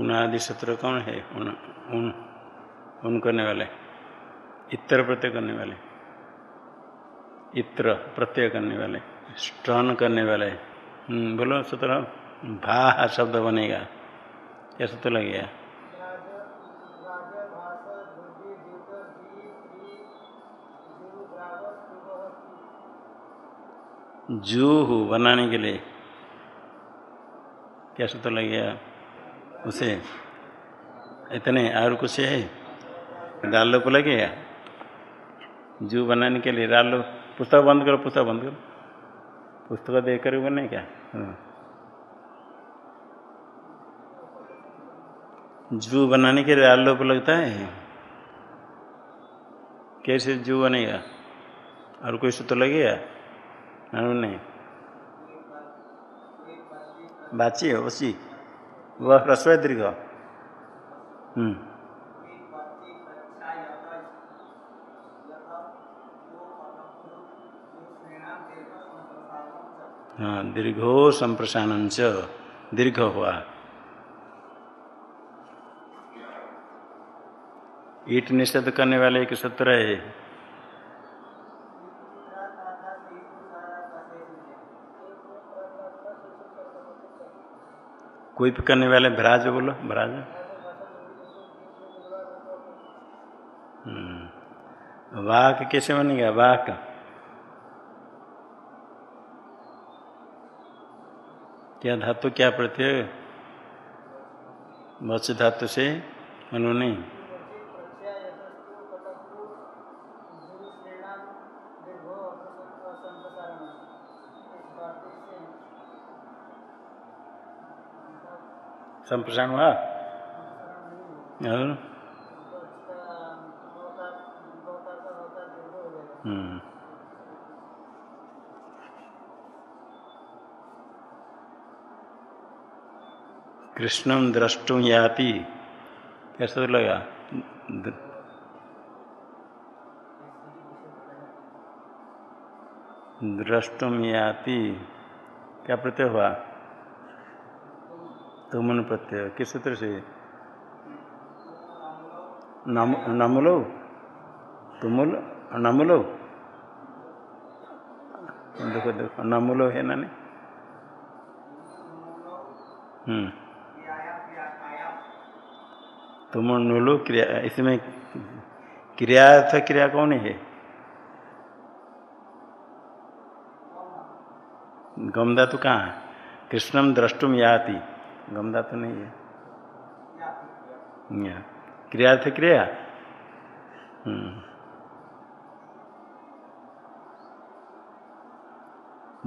उनादि सूत्र कौन है? उन उन उन करने वाले। इत्र प्रत्यय करने वाले। इत्र प्रत्यय करने वाले। स्टन करने वाले। हम्म, बोलो सूत्र। भा शब्द बनेगा। क्या सूत्र लगेगा जूहू बनाने के लिए। क्या सूत्र लगेगा उसे। इतने और कुछ है? डाल को लगेगा जू बनाने के लिए डाल पुस्तक बंद करो, पुस्तक बंद करो। पुस्तक देख कर बने क्या? हाँ। जू बनाने के लिए डाल लोप लगता है? कैसे जू बनेगा? और कोई सूत्र लगेगा? नहीं। बाची है उसी वह ह्रस्व दीर्घ। हम्म। हाँ दीर्घो संप्रसारण दीर्घ हुआ। ईट निषेध करने वाले एक सूत्र है। कोई भी करने वाले, भ्राज बोलो, भ्राज हम्म। वाक कैसे बनेगा? वाक। क्या धातु क्या प्रत्यय मत्स्य धातु से मनु संप्रसारण हुआ हम्म। कृष्णम द्रष्टुम याति कैसा लगा द्रष्टुम याति क्या प्रत्यय हुआ तुमन प्रत्यय, किस सूत्र से? नम, नमलो? तुमुल, नमलो? देखो देखो, नमलो है ना नहीं? हम्म। तुम नुलो क्रिया, इसमें क्रिया अर्थ क्रिया कौन है? गमदा तो कहाँ? कृष्णम द्रष्टुम याति। गमदा तो नहीं है। क्रिया थे क्रिया। हम्म।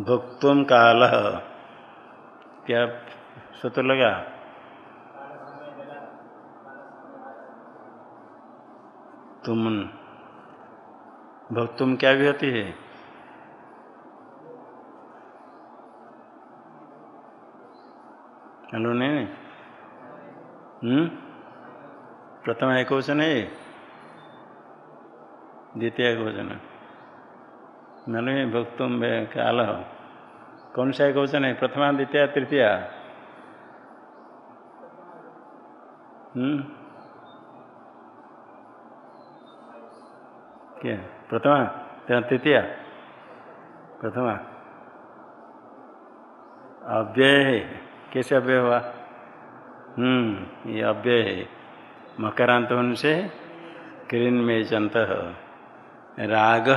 भुक्तुम काल। क्या सूत्र लगा? तुम भक्तुम क्या भी होती है? हेलो नहीं हम्म? प्रथम एक वचन है द्वितीय एक वचन ननु भक्तुम काल कौन सा एक वचन है प्रथमा, द्वितीय, तृतीय? हम्म? क्या? प्रथमा? तृतीय? प्रथमा? अव्यय। है कैसे अव्यय हुआ? हम्म ये अव्यय है। मकरांत होने से क्रीन में जंत राग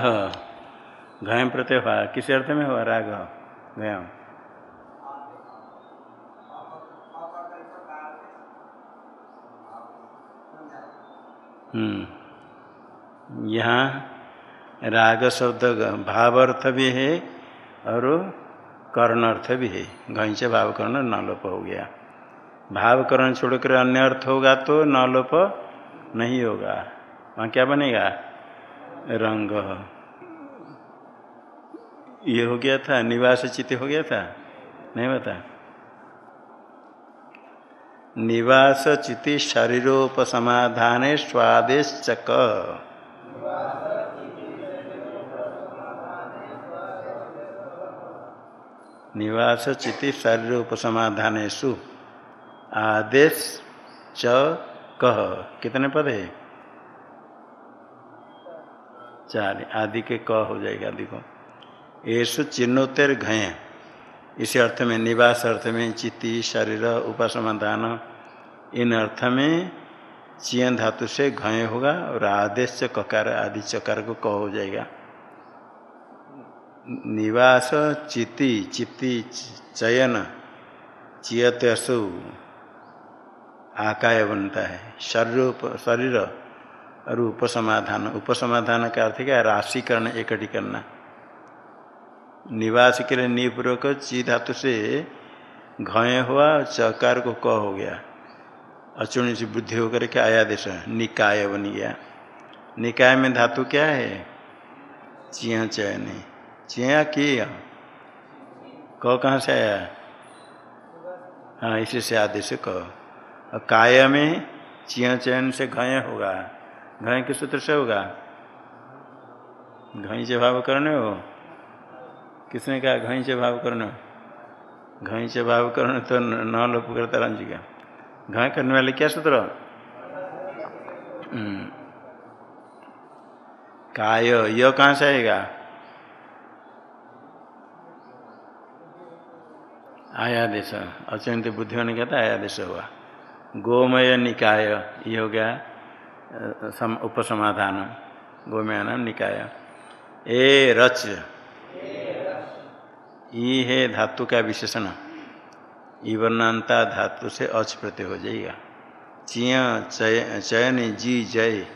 घय प्रत्यय हुआ। किस अर्थ में हुआ राग? गया हम्म यहाँ राग शब्द भाव अर्थ भी है और कर्ण अर्थ भी है। घई से न लोप हो गया। भाव कर्ण छोड़कर अन्य अर्थ होगा तो न लोप नहीं होगा। वहाँ क्या बनेगा? रंग। ये हो गया था, निवास चित्त हो गया था? नहीं बता। निवास चिति शरीरोपसमाधान स्वादेश चक निवास चिति शरीर उपसमाधान सु आदेश च कह कितने पद है? चार। आदि के क हो जाएगा आदि को। ऐसु चिन्होत्तर घय। इसी अर्थ में निवास अर्थ में चित्ती, शरीर, उपसमाधान। इन अर्थ में चियन धातु से घय होगा और आदेश ककार आदि चकार को क हो जाएगा। निवास चिति चित्ती, चयन चियत आकाय बनता है। शरीर शरीर और उपसमाधान उपसमाधान का अर्थ क्या राशिकरण एकटी करना निवास के लिए निपूर्वक ची धातु से घय हुआ, चकार को क हो गया। अचुणी से बुद्धि होकर के आयादेश निकाय बन गया। निकाय में धातु क्या है? चिया चयन चिया की क कहाँ से आया? हाँ इसी से आदेश क काय में चिया चयन से घय होगा। घय के सूत्र से होगा। घई से भाव करने हो। किसने कहा घई से भाव करने घई से भाव करने तो न लोप करता रंजी का। घय करने वाले क्या सूत्र? काय, यह कहाँ से आएगा? आयादेश। अत्यंत बुद्धि होने कहता आयादेश हुआ। गोमय निकाय ये हो गया सम, उपसमाधान गोमय नाम निकाय। ए रच। ई है धातु का विशेषण। ईवर्णांता धातु से अच प्रत्यय हो जाएगा। चिय चय चयन जी जय।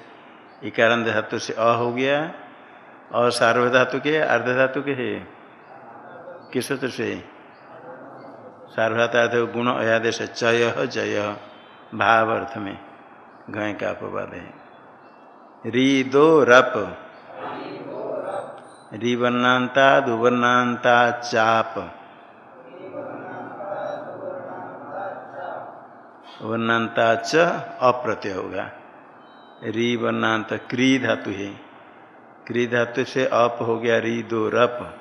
इकारांत धातु से अ हो गया। और सार्व धातु के अर्ध धातु के है। किस से? सार्वधात गुण अयादेश चय जय। भाव अर्थ में घय का अपवाद है। री दो रप। री वर्णांता दुवर्णांता चाप। वर्णांता च अप्रत्यय होगा। री क्री धातु है। क्री धातु से अप हो गया री दो रप।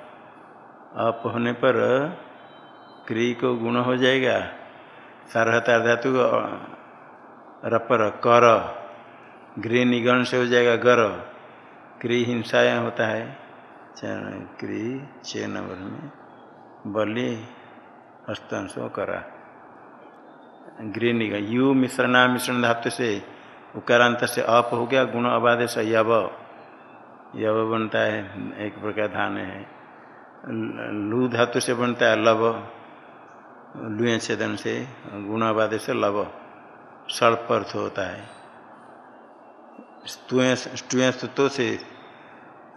अप होने पर क्री को गुण हो जाएगा। सार्वता धातु रपर, कर। गृह निगण से हो जाएगा गर। क्री हिंसाया होता है। क्री छः नंबर में बलि, हस्तंशो, करा। गृह निगण, यु मिश्रणा मिश्रण धातु से उकारांत से अप हो गया, गुण अबाध से यव। यव बनता है, एक प्रकार धान है। लू धातु से बनता है, लव। लुए छेदन से गुणाबाद से लव सर्प अर्थ होता है। स्टुए स्तुतो से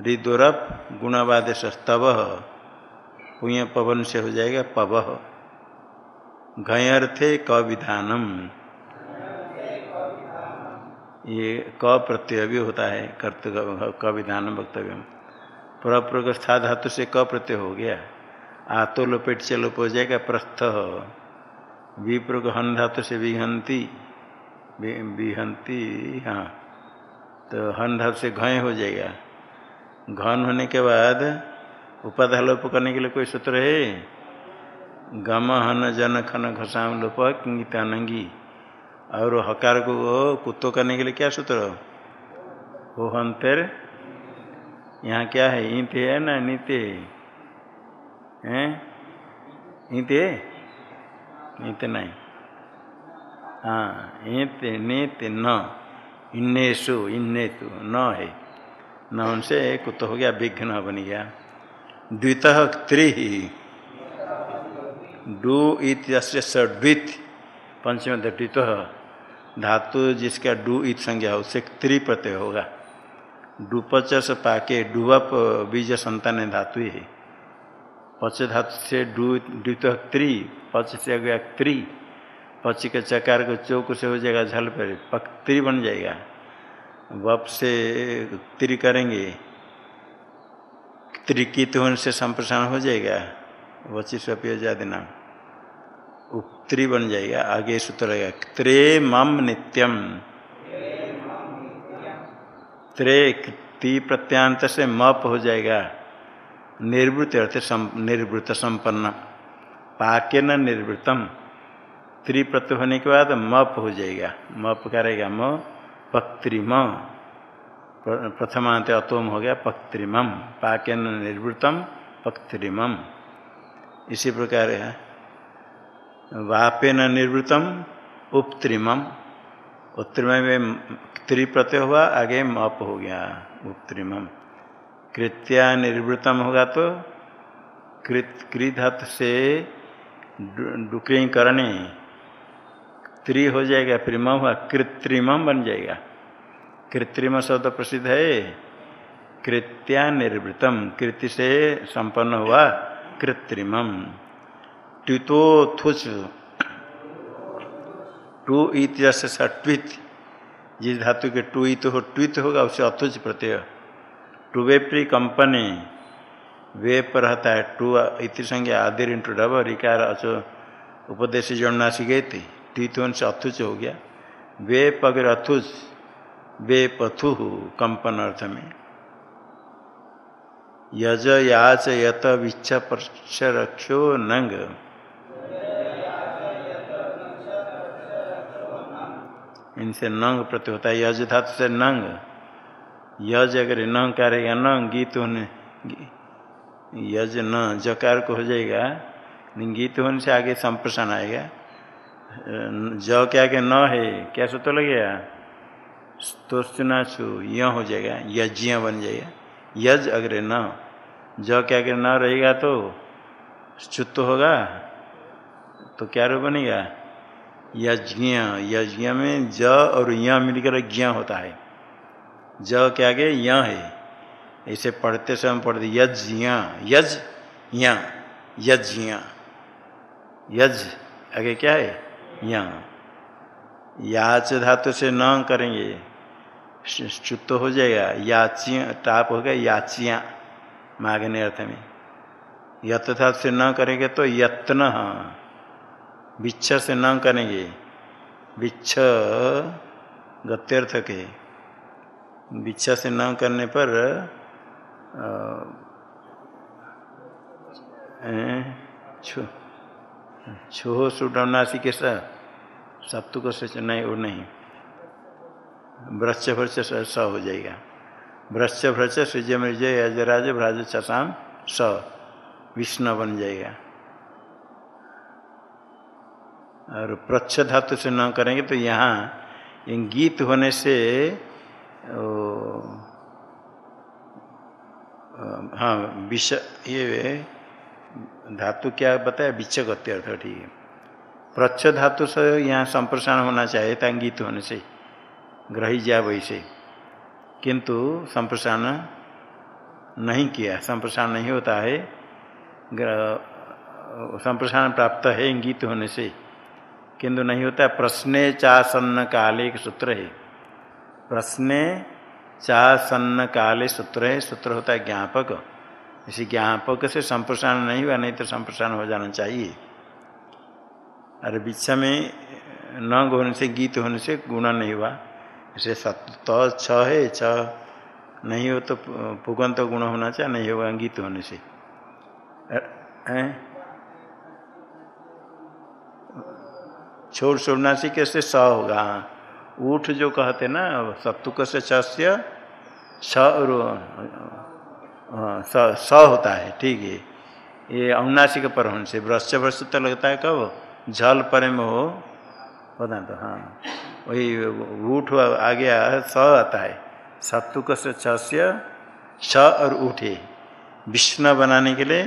रिदोरप गुणाबाद से स्तव, पुण्य पवन से हो जाएगा पव। घयर्थे क विधानम ये क प्रत्यय भी होता है कर्तव्य क विधानम वक्तव्य प्रप्रग स्था धातु से क प्रत्यय हो गया। आतो लोपेट से लोप हो जाएगा, प्रस्थ विप्रग हन धातु से विहंती विहंती हाँ। तो हन धातु से घय हो जाएगा। घन होने के बाद उपाधा लोप करने के लिए कोई सूत्र है? गम, हन, जन, खन, घसाम, लोप किंगित अनंगी और हकार को कुत्तो करने के लिए क्या सूत्र? हो हंतर। यहाँ क्या है? ईंत है ना? नीते हैं। है? ईंत नहीं। हाँ ईंत नीत न। इन्नेसु इन्नेतु न है। न उनसे कुत्तो हो गया, विघ्न बन गया। द्वित त्रि। डू इत द्वित। पंचम द्वित। धातु जिसका डू इत संज्ञा हो उससे त्रि प्रत्यय होगा। डुपच से पाके डुवप बीज संतान धातु है। पच धातु से द्वित त्रि पच से हो गया त्रि पच के चकार को चौक से हो जाएगा झल पर पक त्रि बन जाएगा। वप से त्रि करेंगे। त्रिकित होने से संप्रसारण हो जाएगा। वची जाति नाम उत्तरी बन जाएगा। आगे सूत्र रहेगा। त्रे मम नित्यम। त्रे ती प्रत्यांत से मप हो जाएगा। निर्वृत अर्थ निर्वृत संपन्न पाके न निर्वृतम त्रि प्रत्यय होने के बाद मप हो जाएगा। मप करेगा म, पक्त्रिम। प्रथमांत अतोम हो गया पक्त्रिमम। पाक्यन निर्वृतम पक्त्रिमम। इसी प्रकार वापेन निर्वृतम उपत्रिमम। उत्तरिम में त्रि प्रत्यय हुआ, आगे मप हो गया, उपत्रिमम। कृत्या निर्वृतम होगा तो कृत कृत से डुकरी करने त्रि हो जाएगा प्रिम हुआ कृत्रिमम बन जाएगा। कृत्रिम शब्द प्रसिद्ध है, कृत्या निर्वृतम, कृति से संपन्न हुआ कृत्रिमम। ट्वितोथुच टू इत जैसे सा ट्वित, जिस धातु के टू इत हो, ट्वित होगा, उसे अथुच प्रत्यय। टुवे प्री कंपनी वे पर रहता है, टू, इति संज्ञा आदिर इंटू डब रिकार अचो उपदेश जोड़ना सी गए थे ट्वित से अथुच हो गया। वे पगर अथुच वे पथु कंपन अर्थ में। यज याच यत विच्छ पक्ष रक्षो नंग। इनसे नंग प्रति होता है, यज धातु से नंग। यज अगर न करेगा न गीत होने, यज न जकार को हो जाएगा गीत होने से आगे संप्रसारण आएगा। ज क्या के न है, क्या लगेगा तो सुना छु य हो जाएगा, यज्ञ बन जाएगा। यज अग्रे न, ज के आगे न रहेगा तो चुत्त होगा तो क्या रूप बनेगा? यज्ञ यज्ञ में ज और य मिलकर ज्ञ होता है। ज के आगे य है। ऐसे पढ़ते समय पढ़ते यज्ञ यज या यज्ञ यज आगे क्या है? या। याच धातु से न करेंगे। चुत्त हो जाएगा। याचिया टाप हो गया याचिया। मागने अर्थ में। यत धातु से न करेंगे तो यत्न। बिच्छ से न करेंगे। बिच्छ गत्यर्थ के। बिच्छा से न करने पर छो छो सुडनासी के सत्तु को से नहीं, वो नहीं। वृक्ष भ्रच स हो जाएगा। वृक्ष भ्रच सूर्य मृजय अजराज, भ्राज चशाम स। विष्णु बन जाएगा। और प्रच्छ धातु से न करेंगे तो यहाँ गीत होने से हाँ विष, ये धातु क्या बताया? विच्छ गत्य अर्थ, ठीक है। प्रच्छ धातु से यहाँ संप्रसारण होना चाहिए था गीत होने से, ग्रही जा वैसे। किंतु संप्रसारण नहीं किया, संप्रसारण नहीं होता है संप्रसारण प्राप्त है, इंगित होने से। किंतु नहीं होता, प्रश्ने चासन्न काले एक सूत्र है। प्रश्ने चासन्न काले सूत्र है सूत्र होता है ज्ञापक। इसी ज्ञापक से संप्रसारण नहीं हुआ, नहीं तो संप्रसारण हो जाना चाहिए। अरे बिच्छा में, न होने से, गीत होने से गुणा नहीं हुआ। इसे सत तो छ है, छ नहीं हो तो पुगंत तो गुण होना चाहिए, नहीं होगा गीत होने से। छोड़ छोड़नासी कैसे स होगा? ऊठ जो कहते ना सत्तुक से छस्य स होता है, ठीक है। ये अनुनासिक पर से वृक्ष वृक्ष तो लगता है कब? झल पर में हो, पता तो हाँ। वही ऊठ आ गया स आता है सत्तुक से छस्य स और उठे विष्णु बनाने के लिए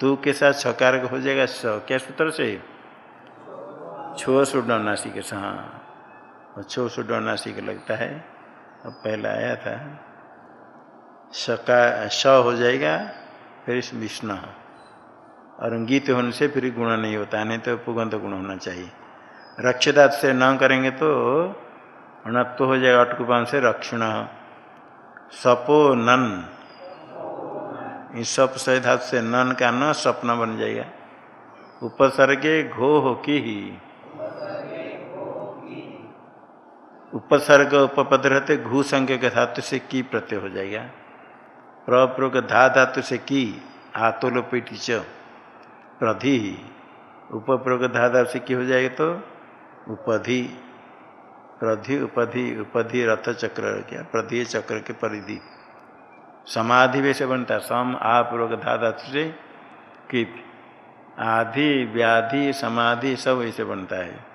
तू के साथ छकार हो जाएगा, स। क्या सूत्र से? छो सुडनासी के हाँ। छो के लगता है। अब पहला आया था। सका स हो जाएगा, फिर विष्णु और गीत होने से फिर गुण नहीं होता, नहीं तो पुगंत गुण होना चाहिए। रक्षदात से न करेंगे तो अणत्व हो जाएगा अटकुपान से रक्षण। सपो नन। इस सप से धातु से नन का न सपना बन जाएगा। उपसर्गे घो हो की ही। उपसर्ग उपपद रहते, घू संज्ञ के धातु से की प्रत्यय हो जाएगा। प्रप्रोग धा धातु से की, आतोलोपीटी च, प्रधि उपप्रयोग धाधा से की हो जाएगा तो उपधि, प्रधि, उपधि उपधि रथ चक्र क्या प्रधि चक्र के परिधि। समाधि वैसे बनता है सम धा धातु से किप आधि, व्याधि, समाधि, सब वैसे बनता है।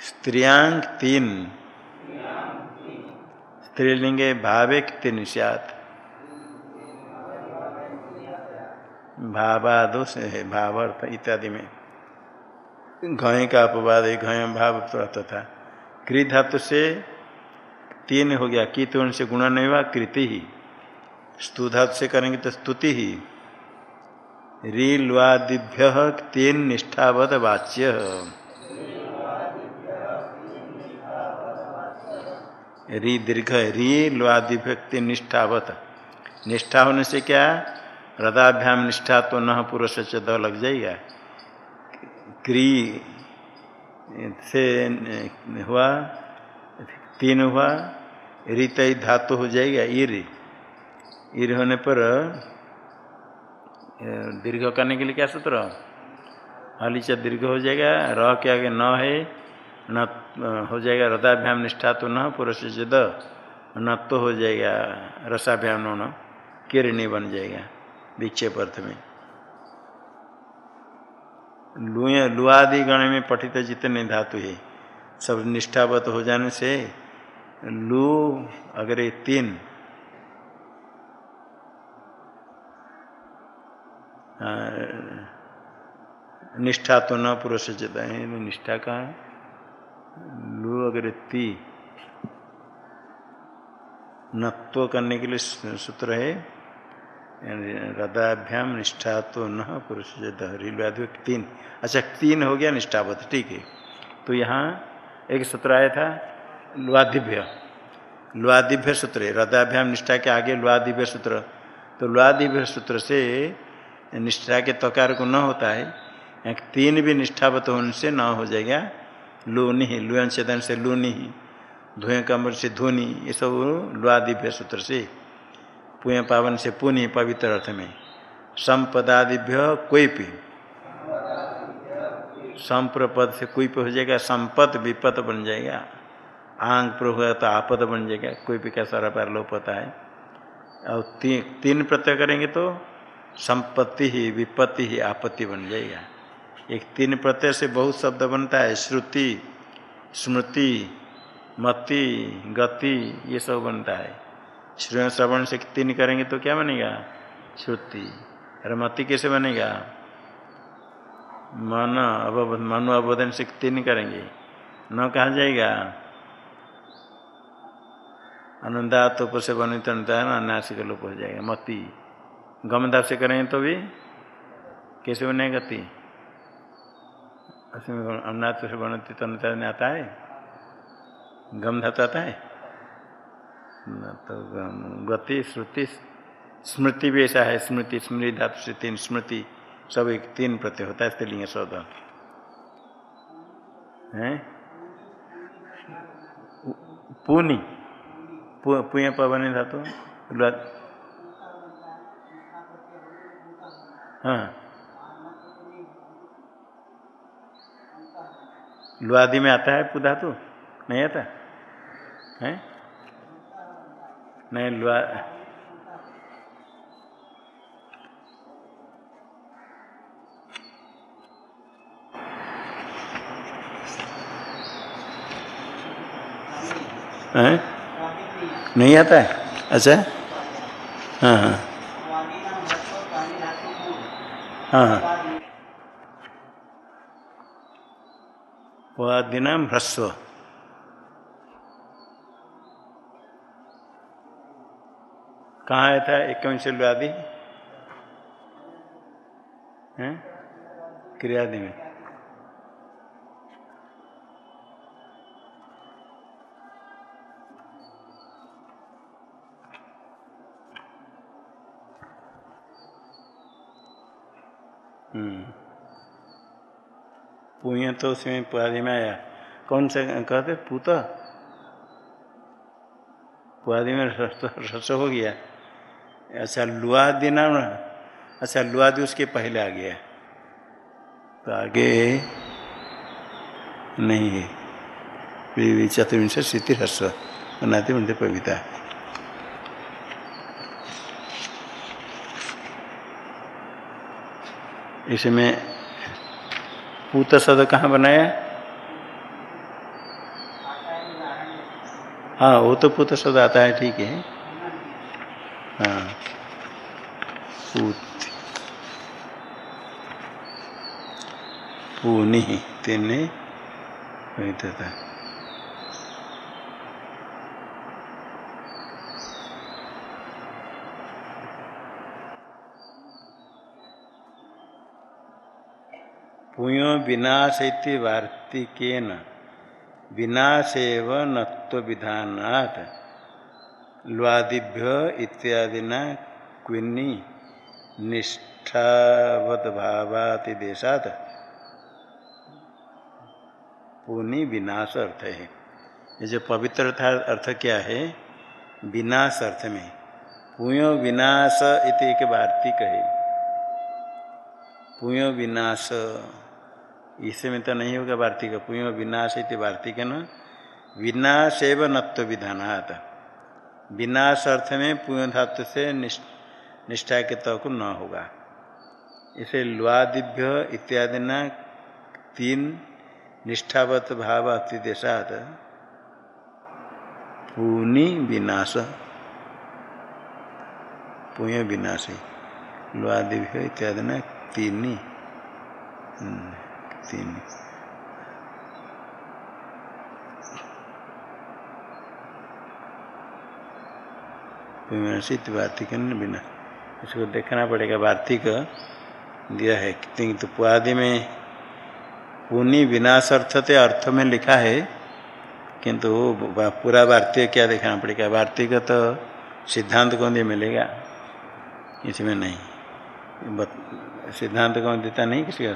स्त्रियांग तीन। स्त्रीलिंगे भावे तीन सियात भावादोष है भावर्थ इत्यादि में। घय का अपवाद है, घय भाव रहता था। धातु से तीन हो गया की तो उनसे गुणा नहीं हुआ, कृति ही। स्तु धातु से करेंगे तो स्तुति ही। रीलवादिभ्य तीन निष्ठावत वाच्य। री दीर्घ, री लवादिभ्य निष्ठावत। निष्ठा होने से क्या? हृदाभ्याम निष्ठा तो न पुरुष से द लग जाएगा। क्री से हुआ, तीन हुआ, रित धातु हो जाएगा, ईर। ईर होने पर दीर्घ करने के लिए क्या सूत्र? हलीचा दीर्घ हो जाएगा, र के आगे न है न हो जाएगा हृदयाभ्याम निष्ठा तो न, पुरुष से न तो हो जाएगा रसाभ्याम न किरणी बन जाएगा विक्षेप अर्थ में। लुए, लुआदि गण में पठित जितने धातु है, सब निष्ठावत हो जाने से लू, अगर तीन निष्ठा तो न, पुरुष चेता है, निष्ठा कहाँ है? लू अगर ती नत्व करने के लिए सूत्र है। हृदयाभ्याम निष्ठा तो न पुरुष तीन। अच्छा तीन हो गया निष्ठावत ठीक है। तो यहाँ एक सूत्र आया था, लुआदिभ्य। लुआदिभ्य सूत्र है। हृदयाभ्याम निष्ठा के आगे लुआदिभ्य सूत्र। तो लुआदिभ्य सूत्र से निष्ठा के तकार को न होता है। तीन भी निष्ठावत होने से न हो जाएगा। लूनि लुअन चेतन से लूनि धुएँ कमर से धुनी ये सब लुआदिभ्य सूत्र से पुण्य पावन से पुण्य पवित्र अर्थ में। संपदादिभ्य कोई भी। संप्रपद से कोई पे हो जाएगा संपत विपत बन जाएगा। आंग पर हुआ तो आपद बन जाएगा कोई भी का सारा पैर लोप होता है। और ती, तीन प्रत्यय करेंगे तो संपत्ति ही विपत्ति ही आपत्ति बन जाएगा। एक तीन प्रत्यय से बहुत शब्द बनता है, श्रुति, स्मृति मति गति, ये सब बनता है। श्रेय श्रवण से तीन करेंगे तो क्या बनेगा? श्रुति। अरे मति कैसे बनेगा? मन अब मनो अबोधन से तीन करेंगे। न कहा जाएगा? अनुदात उप से बनित अनाशिक लोप हो जाएगा। मति गमदा से करेंगे तो भी कैसे बनेगा गति? उसमें अनुनाथ से बनती में आता है। गम धातु आता है तो गति, श्रुति, स्मृति भी ऐसा है। स्मृति स्मृति, धातु से तीन स्मृति, सब एक तीन प्रत्यय होता है, स्त्रीलिंग शब्द है? पूनी। पुय पवन, धातु। हाँ। लुआदि में आता है पु तो? नहीं आता? है? नहीं, लुआ है? नहीं आता है? अच्छा? हाँ हाँ। हाँ हाँ। वादिनाम ह्रस्व। कहाँ आया था? एक आदि क्रियादि में। पुण्य तो उसमें पुआदि में आया। कौन से कहते? पूत। पुआदि में रस हो गया। अच्छा लुआदि नाम अच्छा लुआदि उसके पहले आ गया। तो आगे नहीं है। चतुर्विंश स्थिति हर्ष बनाते बनते पविता। इसमें पूत शब्द कहाँ बनाया। हाँ वो तो पुत्र शब्द आता है, ठीक है। हाँ। पूत पूनी तीन था पुयो विनाश इति वार्तिकेन। विनाशेव नत्व विधानात्। लवादिभ्य इत्यादिना क्विन्नी निष्ठावत भावाति देशात पुनि विनाश अर्थ है। ये जो पवित्र था अर्थ क्या है? विनाश अर्थ में। पुयो विनाश इति एक वार्तिक है। पुयो विनाश इसमें तो नहीं होगा वार्तिक पुण्य विनाश इति वार्तिक न। विनाश एवं नत्व विधानात। विनाश अर्थ में पुण्य धातु से निष्ठा के तक न होगा। इसे लुआदिभ्य इत्यादि न तीन निष्ठावत भाव अतिदेशात। पुनि विनाश। पुण्य विनाश लुआदिभ्य इत्यादि न तीन। तीन। विमर्शित वार्तिक बिना, इसको देखना पड़ेगा। वार्तिक दिया है तो पुआदि में पुनि विनाश अर्थ थे अर्थ में लिखा है, किंतु पूरा वार्तिक क्या देखना पड़ेगा? वार्तिक तो सिद्धांत कौन दिया मिलेगा। इसमें नहीं। सिद्धांत कौन देता नहीं किसी का।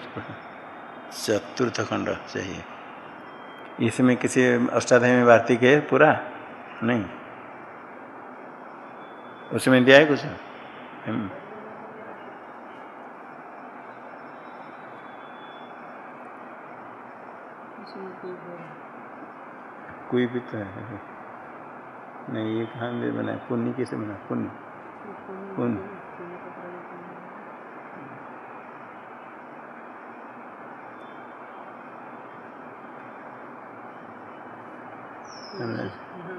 चतुर्थ खंड चाहिए। इसमें किसी अष्टाध्याय में वार्तिक है पूरा? नहीं। उसमें दिया है कुछ? हम्म। कोई भी तो है। नहीं, ये कहाँ बना पुण्य कैसे बना? पुण्य। पुण्य।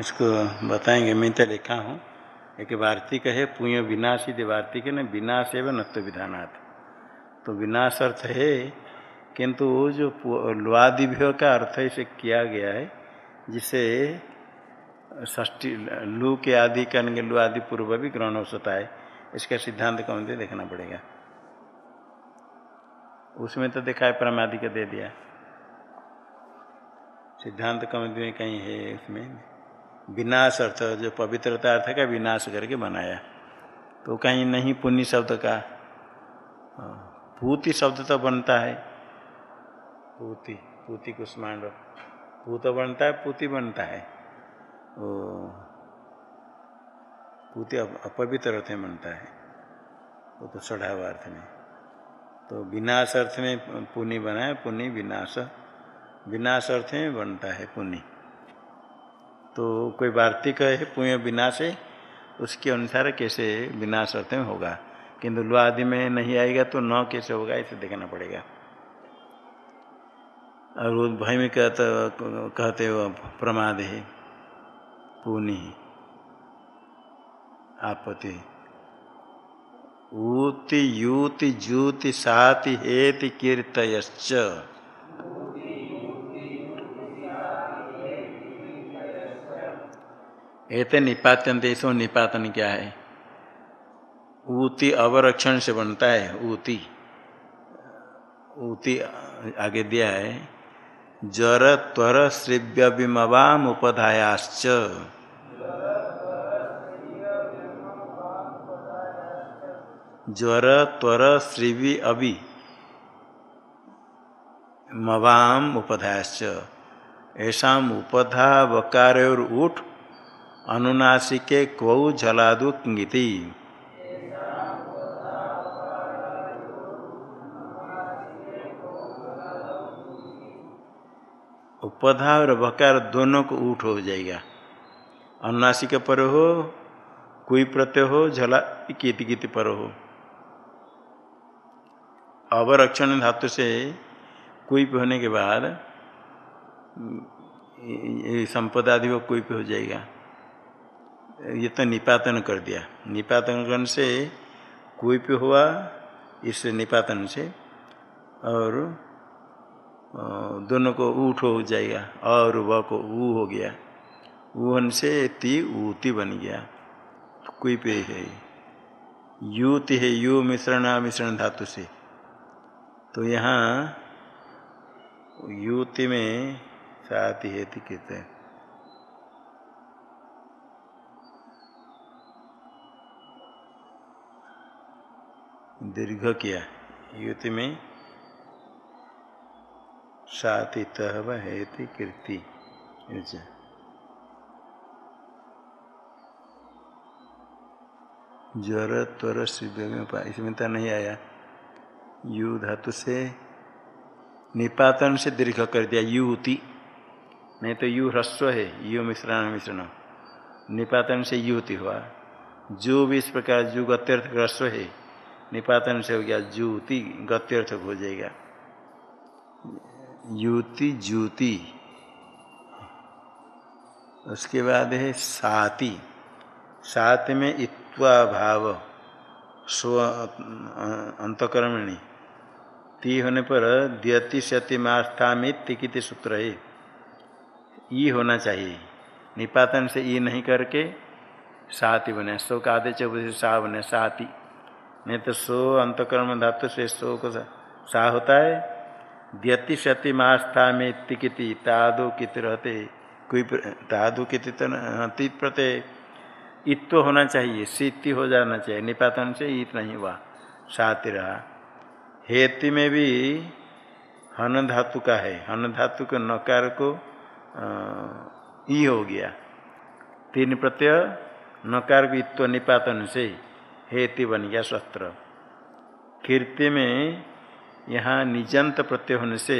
इसको बताएँगे, मैं तो लिखा हूँ। एक वार्तिक है, पुण्य विनाश यदि वार्तिक है, ना विनाश एवं नत्व विधानात्। तो विनाश अर्थ है, किंतु वो जो लुआदिभ्य का अर्थ है इसे किया गया है, जिसे ष्टी लू के आदि करेंगे लु आदि पूर्व भी ग्रहण हो सकता है। इसका सिद्धांत कौन दे देखना पड़ेगा? उसमें तो देखा है, परमादि का दे दिया। सिद्धांत कमिटी में कहीं है इसमें विनाश अर्थ जो पवित्रता अर्थ का विनाश करके बनाया। तो कहीं नहीं पुण्य शब्द का। पूति शब्द तो बनता है। पूति पूति कुष्मांड पूत बनता है पूति बनता है। वो पूति अपवित्र अर्थ में बनता है। वो तो चढ़ावा अर्थ में। तो विनाश अर्थ में पुण्य बनाया, पुण्य विनाश। विनाश अर्थ में बनता है पुण्य। तो कोई वार्तिक है पुण्य विनाश है उसके अनुसार कैसे विनाश अर्थ में होगा? किंतु लु आदि में नहीं आएगा तो न कैसे होगा, इसे देखना पड़ेगा। और वो भय में कहते कहते हो प्रमाद है, पुण्य आपत्ति ऊति, यूति, जूति, साति, हेति, कीर्तयश्च। एते निपात्यंत इसमें निपातन क्या है? ऊति अवरक्षण से बनता है, ऊति। ऊति आगे दिया है, जर त्वर श्रिव्य विमवाम उपधायाश्च। ज्वर त्वर श्रीवी अभी मवाम उपधाश्च ऐसा उपधा वकार और उठ अनुनासिके क्वौ झलादु किंगिति उपधा और बकार दोनों को ऊट हो जाएगा। अनुनासिक पर हो कोई प्रत्यय हो झला कीति कीति पर हो। अवरक्षण धातु से कुप होने के बाद संपदा आदि वो कुप हो जाएगा। ये तो निपातन कर दिया। निपातन करने से कुप हुआ, इस निपातन से, और दोनों को ऊठ हो जाएगा, और वह को ऊ हो गया। ऊहन से ती ऊती बन गया। कुप है। यूति है, यू मिश्रण मिश्रण धातु से। तो यहाँ, युति में सात हेतु कहते हैं दीर्घ किया। युति में सात हेतु कीर्ति। ज्वर, त्वर शिव्य में इसमें तो नहीं आया। यु धातु से निपातन से दीर्घ कर दिया। युति। नहीं तो यु ह्रस्व है। यु मिश्रण मिश्रण। निपातन से युति हुआ। जो भी इस प्रकार जु गत्यर्थ ह्रस्व है निपातन से हो गया जूति गत्यर्थ हो जाएगा। युति जूति उसके बाद है साति। सात में इत्वा भाव स्व, अंतकर्मणी। ती होने पर द्यति सति मास्थामित तिकित सूत्र है। ई होना चाहिए। निपातन से ई नहीं करके साति बने सो का चौबीस सा बने, साति। नहीं तो सो अंतकर्म धातु से सो को सा? होता है? द्यति सति मास्था में तिकिति तादो कित रहते। कोई तादो कित तीत प्रत्यय इत होना चाहिए सीति हो जाना चाहिए, निपातन से ईत नहीं हुआ। साति रहा। हेति में भी हन धातु का है। हन धातु के नकार को ई हो गया। तीन प्रत्यय, नकार को इत्व निपातन से। हेति बन गया शस्त्र। कीर्ति में यहाँ निजंत प्रत्यय होने से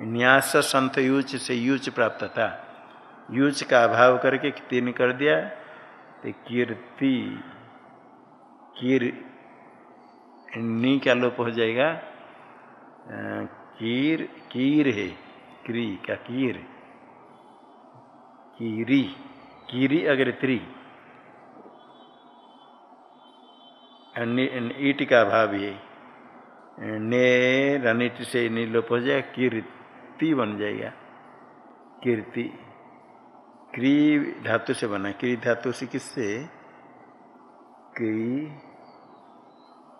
न्यास संत यूच से यूच प्राप्त था। यूच का अभाव करके तीन कर दिया। तो कीर्ति, कीर, नी का लोप हो जाएगा। कीर कीर है, क्री का कीर। कीरी कीरी अगर त्री ईट का भाव है ने रनिट से नीलोप हो जाए कीर्ति बन जाएगा। कीर्ति, क्री धातु से बना। क्री धातु से किससे? क्री,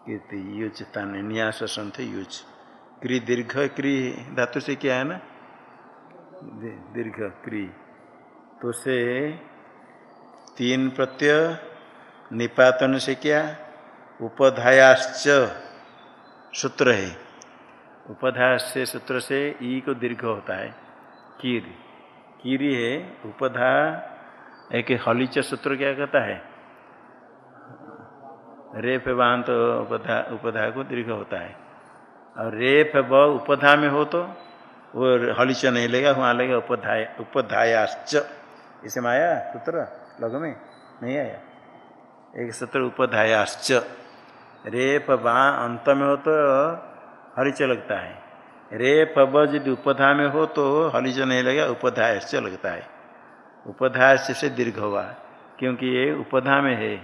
कीर्ति युच तान, न्यास संत युच क्री दीर्घ क्री धातु से क्या है ना? दीर्घ, क्री। तो से तीन प्रत्यय, निपातन से क्या? उपधायाश्च सूत्र है। उपधायास से सूत्र से ई को दीर्घ होता है, कीर। कीरी है, उपधा, एक हलिच सूत्र क्या कहता है? रेफ बाँध तो उपधा उपधा को दीर्घ होता है। और रेफ व उपधा में हो तो वो हलिच नहीं लेगा, वहाँ लेगा उपधाय, उपधायाश्च। इसमें आया सूत्र, लघु में नहीं आया। एक सूत्र उपधायाश्च। रेप बा, अंत में हो तो हलिच लगता है। रेप ब यदि उपधा में हो तो हलिच नहीं लगेगा उपधायश्च लगता है। उपधायश्च से दीर्घ हुआ क्योंकि ये उपधा में है।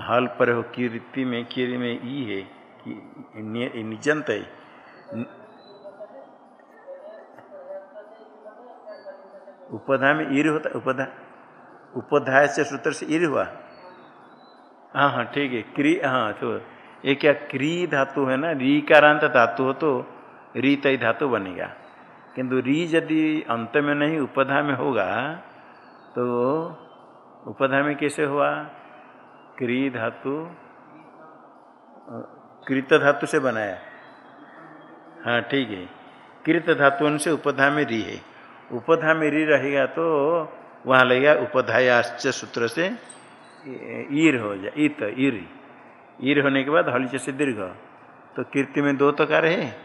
हल पर हो, कीर्ति में कीर में ई है, कि निजंत है। उपधा में ईर होता, उपधा उपधाय से सूत्र से ईर हुआ। हाँ हाँ ठीक है। क्री हाँ तो ये क्या क्री धातु है ना? री कारांत धातु हो तो री तय धातु बनेगा। किंतु री यदि अंत में नहीं, उपधा में होगा तो उपधा में कैसे हुआ? क्री धातु, कृत धातु से बनाया। हाँ ठीक है। कृत धातु से उपधा में री है। उपधा में री रहेगा तो वहाँ लगेगा उपधायाश्च सूत्र से ईर हो जाए इत ईर। ईर होने के बाद हलिच से दीर्घ। तो कीर्ति में दो तकार है।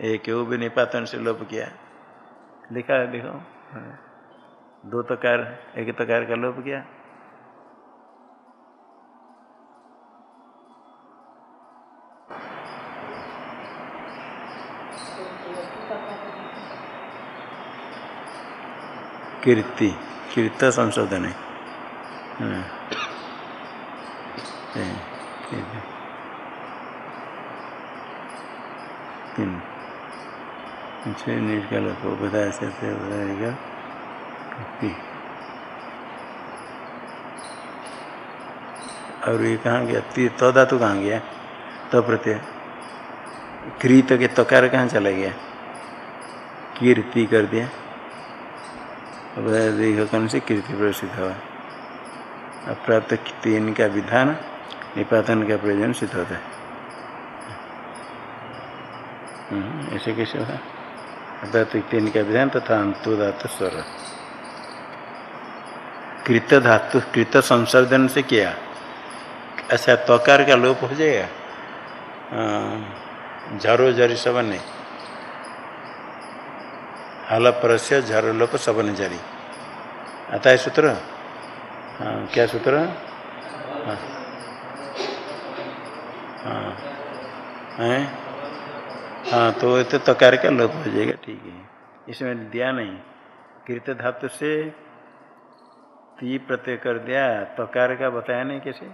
एक वो भी निपातन से लोप किया। लिखा है, देखो। दो तकार, एक तकार का लोप किया। कीर्ति। कीर्त संशोधन है। हाँ। तीन। से बताएगा। और ये कहाँ गया? तो धातु कहाँ गया? तो प्रत्यय। क्रीत के तकार कहाँ चला गया? कीर्ति कर दिया। दीर्घ कर्ण से कीर्ति प्रसिद्ध हुआ अप्राप्त तीन का विधान निपातन का प्रयोजन सिद्ध होता है। हम्म, ऐसे कैसे होगा? अप्राप्त तीन का विधान तथा अंतोदात स्वर। कृत धातु कृत संशोधन से किया। अच्छा तकार का लोप हो जाएगा। झरो झरी सब नहीं हल परस्य झर लोप सबन जारी आता है सूत्र? हाँ क्या सूत्र? हाँ। हाँ। हैं? हाँ तो ये तो तकार का लोप हो जाएगा, ठीक है। इसमें दिया नहीं। कृत धातु से ती प्रत्यय कर दिया, तकार का बताया नहीं कैसे?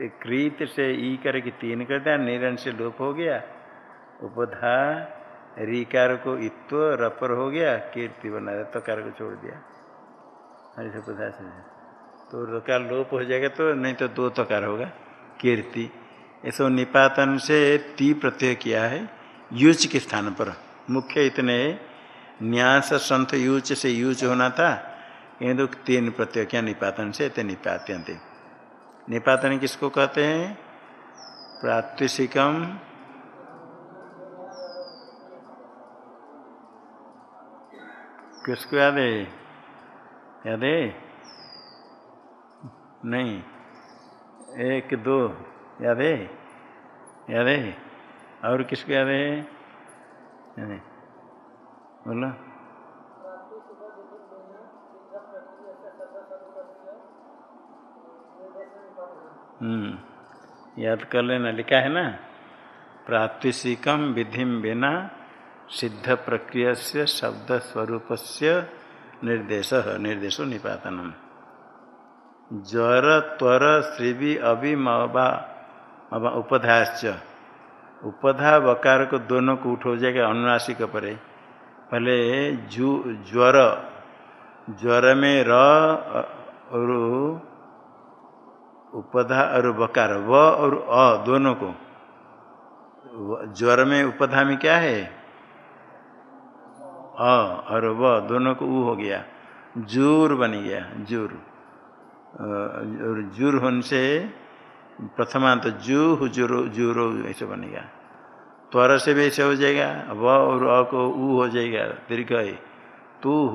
कृत से ई करके तीन कर दिया निरन से लोप हो गया। उपधा रिकार को इत्व रपर हो गया, कीर्ति बना दिया तकार को छोड़ दिया। ऐसे पता से तो रकार लोप हो जाएगा तो नहीं तो दो तकार होगा, कीर्ति। ऐसा निपातन से ती प्रत्यय किया है, यूच के स्थान पर। मुख्य इतने न्यास संत यूच से यूच होना था किंतु तीन प्रत्यय क्या निपातन से ते निपात्यंत निपातन किसको कहते हैं? प्रातिशिकम किसको याद है? याद है? नहीं। एक, दो। याद है? याद है? और किसको याद है? बोलो। हम्म। याद कर लेना। लिखा है ना? प्रातिशिकम विधि बिना सिद्ध प्रक्रिया से शब्द स्वरूप से निर्देश, निर्देशो निपातनम। ज्वर, त्वर, श्रीवी अभिमवा उपधाश्च उपधा वकार को दोनों को उठ जाएगा अनुनासिक परे। पहले जू, ज्वर ज्वर में र और उपधा और बकार व और अ, दोनों को। ज्वर में उपधा में क्या है? अ, और व दोनों को ऊ हो गया। जूर बन गया, जूर। और जूर होने से प्रथमांत जू, जुरो, जूरो ऐसे बनेगा त्वर से भी ऐसे हो जाएगा, व और अ को ऊ हो जाएगा, दीर्घ है। तू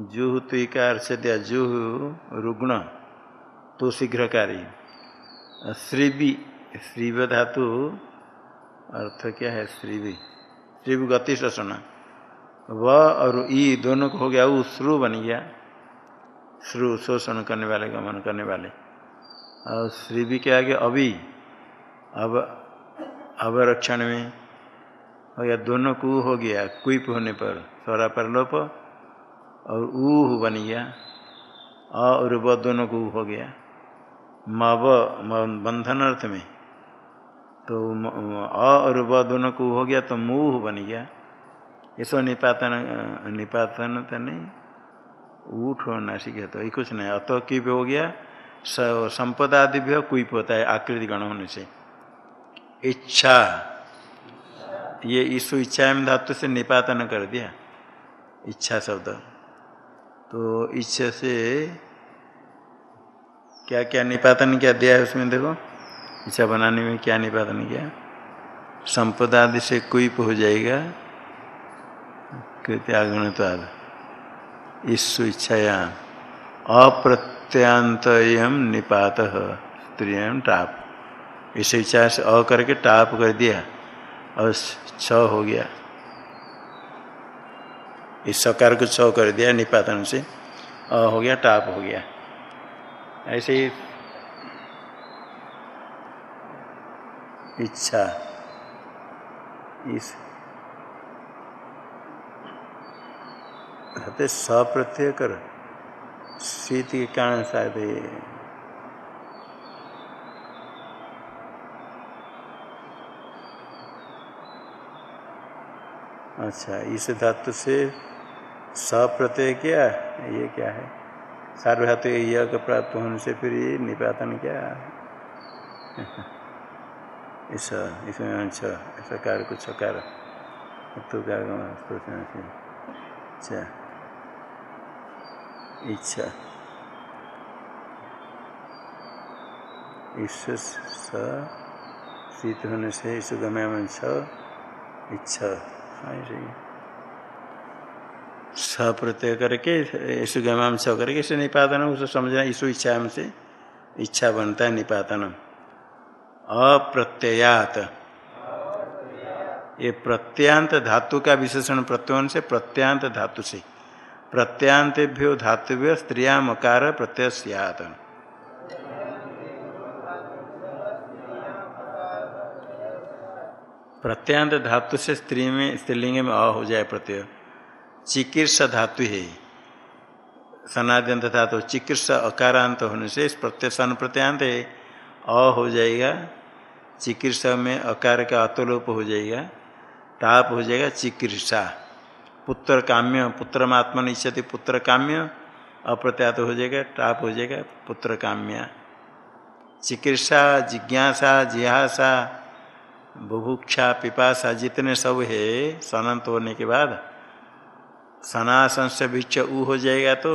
जूह तुकार से दिया जूह रुग्ण। तो शीघ्रकारी। श्रीवी श्रीव धातु अर्थ क्या है? श्रीवी श्रीव गति शोषण व और ई दोनों को हो गया वो श्रु बन गया। श्रु, शोषण करने वाले, गमन करने वाले। और श्री भी क्या आगे, अभी, अब अवरक्षण में। हो गया, दोनों को हो गया कुप होने पर स्वरा पर लोप और ऊ बन गया। अ और व दोनों को हो गया। मव बंधन अर्थ में। तो अ और व दोनों को हो गया तो मुँह बन गया। इसो निपातन निपातन तो नहीं, ऊठ होना सीखे तो ये कुछ नहीं। अतो की भी हो गया संपदा आदि भी कुप होता है, आकृति गण होने से। इच्छा। ये ईसु इच्छा में धातु से निपातन कर दिया, इच्छा शब्द। तो इच्छा से क्या क्या निपातन क्या, दिया है उसमें देखो। इच्छा बनाने में क्या निपातन किया? संपदा आदि से कुप हो जाएगा कृत्यागुणत्वाद ईसु इच्छाया अप्रत्यांत निपात स्त्रियम टाप। इस इच्छा से अ करके टाप कर दिया, और छ हो गया। इस सकार को छ कर दिया, निपातन से। अ हो गया, टाप हो गया। ऐसे ही इच्छा, इस सप्रत्यय कर। शीत के कारण शायद अच्छा इस धातु से सप्रत्यय क्या ये क्या है? सार्वधातु यज्ञ प्राप्त होने से फिर ये निपातन क्या इस इसमें अंश सकार को छकार तो क्या अच्छा। इच्छा। ईश्वर शीत होने से ईश्वर गम्याम छ, इच्छा। स प्रत्यय करके ईशु गमाम छ करके इसे निपातन, उसे समझना ईशु इच्छा से इच्छा बनता है निपातन। अप्रत्ययात। ये प्रत्यांत धातु का विशेषण प्रत्योन से प्रत्यांत धातु से। प्रत्यांतेभ्यो धातुभ्य स्त्रिया मकार प्रत्यय सियात। प्रत्यांत धातु से स्त्री में, स्त्रीलिंग में अ हो जाए प्रत्यय। चिकित्सा धातु है। सनाद्यंत धातु चिकित्सा अकारांत होने से इस प्रत्यय सन प्रत्यांत है। अ हो जाएगा, चिकित्सा में अकार का अतोलोप हो जाएगा, ताप हो जाएगा, चिकित्सा। पुत्र काम्य पुत्र आत्मन इच्छति पुत्र काम्य अप्रत्यात हो जाएगा टाप हो जाएगा पुत्र काम्या चिकित्सा, जिज्ञासा, जिहासा, बुभुक्षा, पिपासा, जितने सब है, सनंत होने के बाद सनासन से भिक्ष ऊ हो जाएगा तो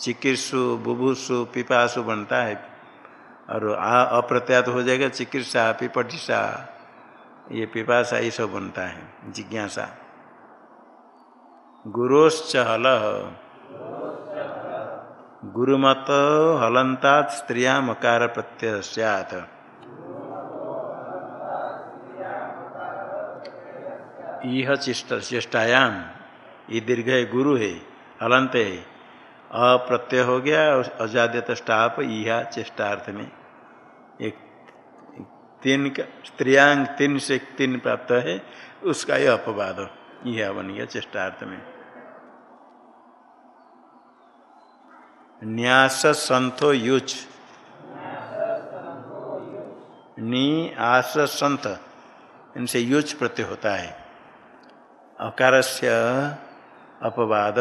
चिकित्सु, बुभुसु, पिपासु बनता है। और आ अप्रत्यात हो जाएगा, चिकित्सा पिपटिसा ये पिपासा, ये सब बनता है, जिज्ञासा। गुरोश्च हल गुरुमत हलंता स्त्रिया मकार प्रत्यय सैत यह चेष्टायाम ये दीर्घ गुरु है हलंत है। अप्रत्यय हो गया, अजाद्यत स्टाप यह चेष्टार्थ में एक, तीन का, स्त्रियांग, तीन से तीन प्राप्त है, उसका यह अपवाद यह बन गया चेष्टार्थ में न्यास संथो युच। नी आस संथ इनसे युच प्रत्यय होता है। अकार से अपवाद।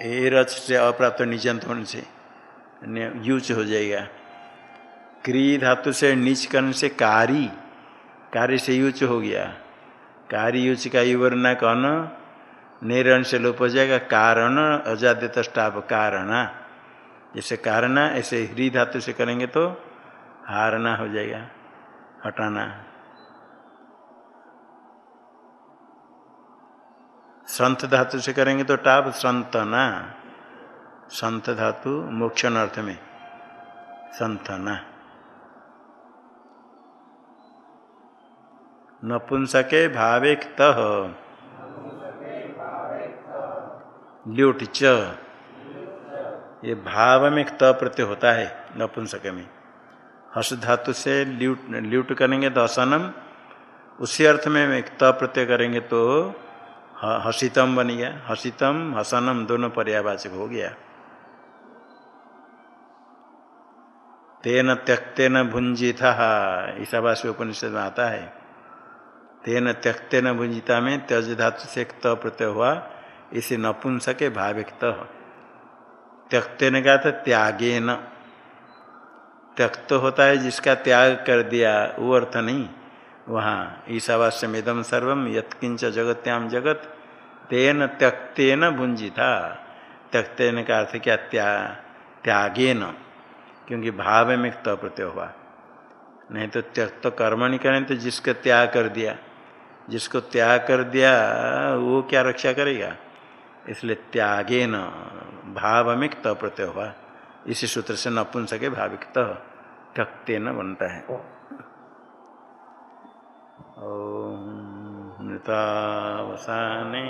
ए से अप्राप्त निजंत होने से युच हो जाएगा। क्री धातु से नीच करने से कारी। कार्य से युच हो गया। कार्य युच का युवरना कौन? निरण से लोप हो जाएगा कारण, अजाद्यत स्टाप कारणा। जैसे कारणा, ऐसे ह्री धातु से करेंगे तो हारना हो जाएगा, हटाना। संत धातु से करेंगे तो टाप, संतना। संत धातु मोक्षण अर्थ में, संतना। नपुंसके भावेक तह ल्यूट च। ये भाव में त प्रत्यय होता है, नपुंसक में। हस धातु से ल्यूट ल्यूट करेंगे तो असनम उसी अर्थ में त प्रत्यय करेंगे तो हसितम बन गया। हसितम हसनम दोनों पर्यावाचक हो गया। तेन त्यक्तेन भुंजिता ईशावासी उपनिषद में आता है। तेन त्यक्तेन भुंजिता में त्यज धातु से त प्रत्यय हुआ। इसे नपुंसक भाविकत त्यक्ते ने कहा था, त्यागे न। त्यक्त होता है जिसका त्याग कर दिया, वो अर्थ नहीं। वहाँ ईशावास्यम इदम सर्वम यत्किंच जगत्याम जगत, तेन त्यक्तेन भुंजी था त्यक्तेन का अर्थ क्या त्या, त्यागे न, क्योंकि भाव में त प्रत्यय हुआ। नहीं तो त्यक्त कर्म नहीं करें तो जिसका त्याग कर दिया, जिसको त्याग कर दिया, वो क्या रक्षा करेगा? इसलिए त्यागे न भावमिक त प्रत्यय हुआ। इसी सूत्र से नपुंसके भाविक त्यक्ते न बनता है। ओम मृतावसाने